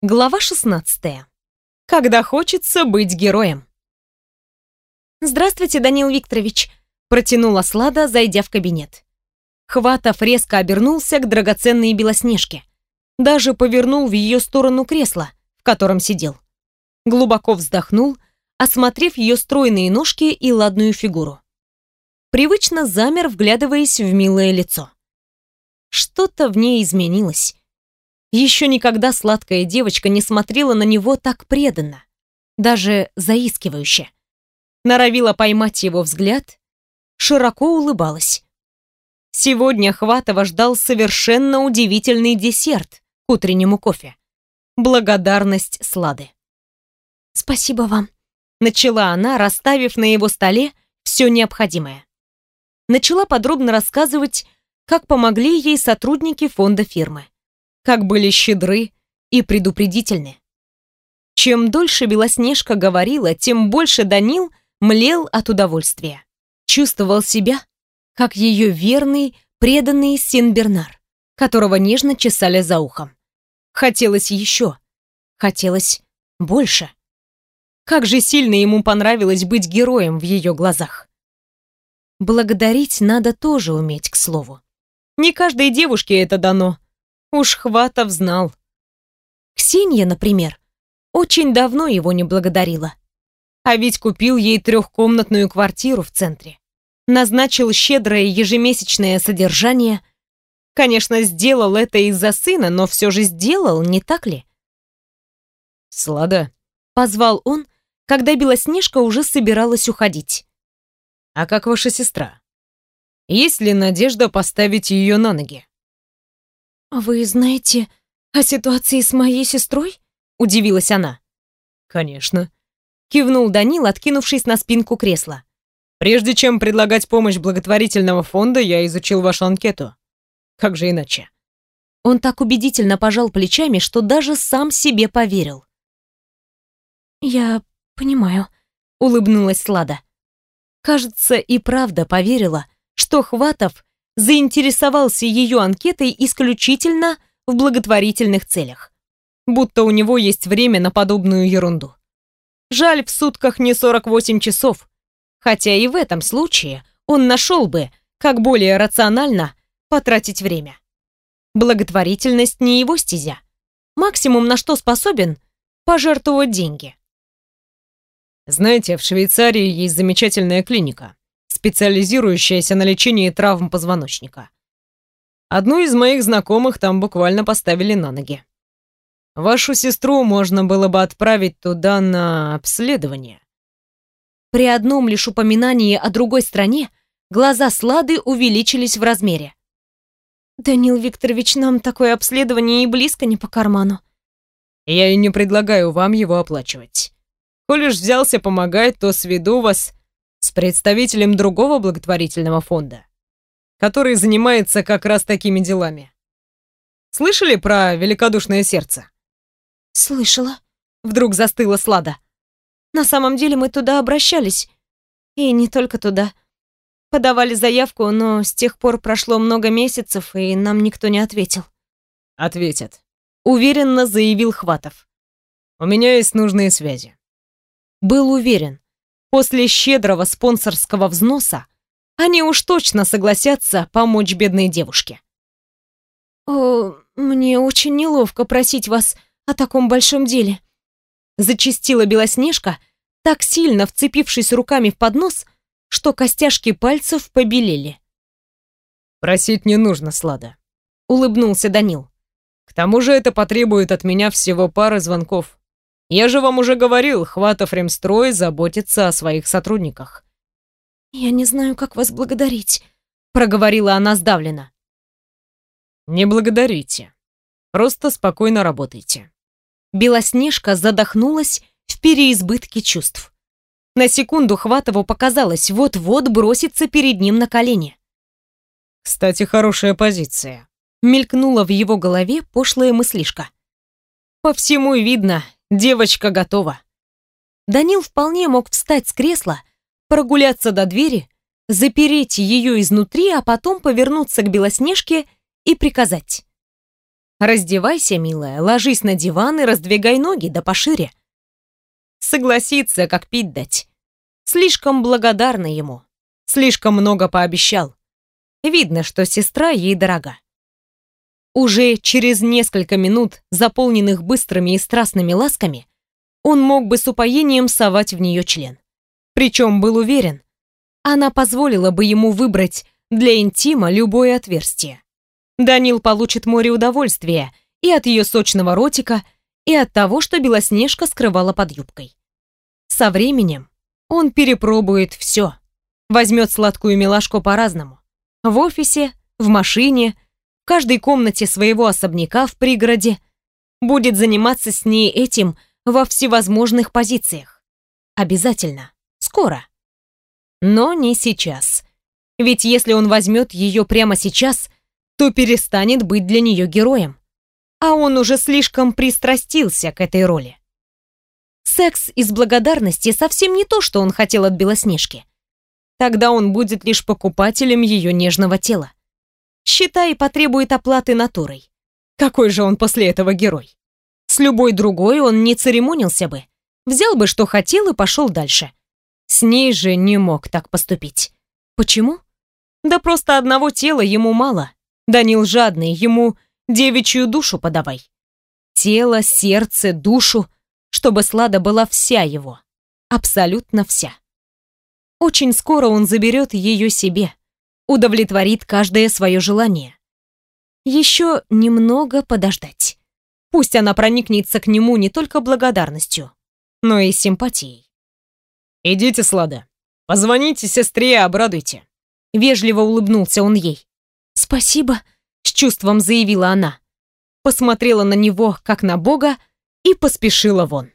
Глава 16. Когда хочется быть героем. «Здравствуйте, Данил Викторович», — протянула Слада, зайдя в кабинет. Хватов резко обернулся к драгоценной Белоснежке. Даже повернул в ее сторону кресло, в котором сидел. Глубоко вздохнул, осмотрев ее стройные ножки и ладную фигуру. Привычно замер, вглядываясь в милое лицо. Что-то в ней изменилось. Еще никогда сладкая девочка не смотрела на него так преданно, даже заискивающе. Норовила поймать его взгляд, широко улыбалась. Сегодня Хватова ждал совершенно удивительный десерт к утреннему кофе. Благодарность Слады. «Спасибо вам», — начала она, расставив на его столе все необходимое. Начала подробно рассказывать, как помогли ей сотрудники фонда фирмы как были щедры и предупредительны. Чем дольше Белоснежка говорила, тем больше Данил млел от удовольствия. Чувствовал себя, как ее верный, преданный Син-Бернар, которого нежно чесали за ухом. Хотелось еще. Хотелось больше. Как же сильно ему понравилось быть героем в ее глазах. Благодарить надо тоже уметь, к слову. Не каждой девушке это дано, Уж Хватов знал. Ксения, например, очень давно его не благодарила. А ведь купил ей трехкомнатную квартиру в центре. Назначил щедрое ежемесячное содержание. Конечно, сделал это из-за сына, но все же сделал, не так ли? «Слада», — позвал он, когда Белоснежка уже собиралась уходить. «А как ваша сестра? Есть ли надежда поставить ее на ноги?» «Вы знаете о ситуации с моей сестрой?» — удивилась она. «Конечно», — кивнул Данил, откинувшись на спинку кресла. «Прежде чем предлагать помощь благотворительного фонда, я изучил вашу анкету. Как же иначе?» Он так убедительно пожал плечами, что даже сам себе поверил. «Я понимаю», — улыбнулась Слада. Кажется, и правда поверила, что Хватов заинтересовался ее анкетой исключительно в благотворительных целях. Будто у него есть время на подобную ерунду. Жаль, в сутках не 48 часов. Хотя и в этом случае он нашел бы, как более рационально потратить время. Благотворительность не его стезя. Максимум, на что способен, пожертвовать деньги. Знаете, в Швейцарии есть замечательная клиника специализирующаяся на лечении травм позвоночника. Одну из моих знакомых там буквально поставили на ноги. Вашу сестру можно было бы отправить туда на обследование. При одном лишь упоминании о другой стране глаза Слады увеличились в размере. «Данил Викторович, нам такое обследование и близко не по карману». «Я и не предлагаю вам его оплачивать. Коль уж взялся помогать, то сведу вас с представителем другого благотворительного фонда, который занимается как раз такими делами. Слышали про великодушное сердце? Слышала. Вдруг застыла Слада. На самом деле мы туда обращались. И не только туда. Подавали заявку, но с тех пор прошло много месяцев, и нам никто не ответил. Ответят. Уверенно заявил Хватов. У меня есть нужные связи. Был уверен, После щедрого спонсорского взноса они уж точно согласятся помочь бедной девушке. «О, мне очень неловко просить вас о таком большом деле», зачистила Белоснежка, так сильно вцепившись руками в поднос, что костяшки пальцев побелели. «Просить не нужно, Слада», — улыбнулся Данил. «К тому же это потребует от меня всего пары звонков. Я же вам уже говорил, Хватов Ремстрой заботится о своих сотрудниках. Я не знаю, как вас благодарить, проговорила она сдавленно. Не благодарите. Просто спокойно работайте. Белоснежка задохнулась в переизбытке чувств. На секунду Хватову показалось, вот-вот бросится перед ним на колени. Кстати, хорошая позиция. Мелькнула в его голове пошлая мыслишка. По всему видно, Девочка готова. Данил вполне мог встать с кресла, прогуляться до двери, запереть ее изнутри, а потом повернуться к Белоснежке и приказать. Раздевайся, милая, ложись на диван и раздвигай ноги, да пошире. Согласится, как пить дать. Слишком благодарна ему. Слишком много пообещал. Видно, что сестра ей дорога. Уже через несколько минут, заполненных быстрыми и страстными ласками, он мог бы с упоением совать в нее член. Причем был уверен, она позволила бы ему выбрать для интима любое отверстие. Данил получит море удовольствия и от ее сочного ротика, и от того, что Белоснежка скрывала под юбкой. Со временем он перепробует все. Возьмет сладкую милашку по-разному. В офисе, в машине, каждой комнате своего особняка в пригороде. Будет заниматься с ней этим во всевозможных позициях. Обязательно. Скоро. Но не сейчас. Ведь если он возьмет ее прямо сейчас, то перестанет быть для нее героем. А он уже слишком пристрастился к этой роли. Секс из благодарности совсем не то, что он хотел от Белоснежки. Тогда он будет лишь покупателем ее нежного тела. Считай, потребует оплаты натурой. Какой же он после этого герой? С любой другой он не церемонился бы. Взял бы, что хотел, и пошел дальше. С ней же не мог так поступить. Почему? Да просто одного тела ему мало. Данил жадный, ему девичью душу подавай. Тело, сердце, душу, чтобы Слада была вся его. Абсолютно вся. Очень скоро он заберет ее себе, удовлетворит каждое свое желание. Еще немного подождать. Пусть она проникнется к нему не только благодарностью, но и симпатией. «Идите, Слада, позвоните сестре и обрадуйте». Вежливо улыбнулся он ей. «Спасибо», — с чувством заявила она. Посмотрела на него, как на бога, и поспешила вон.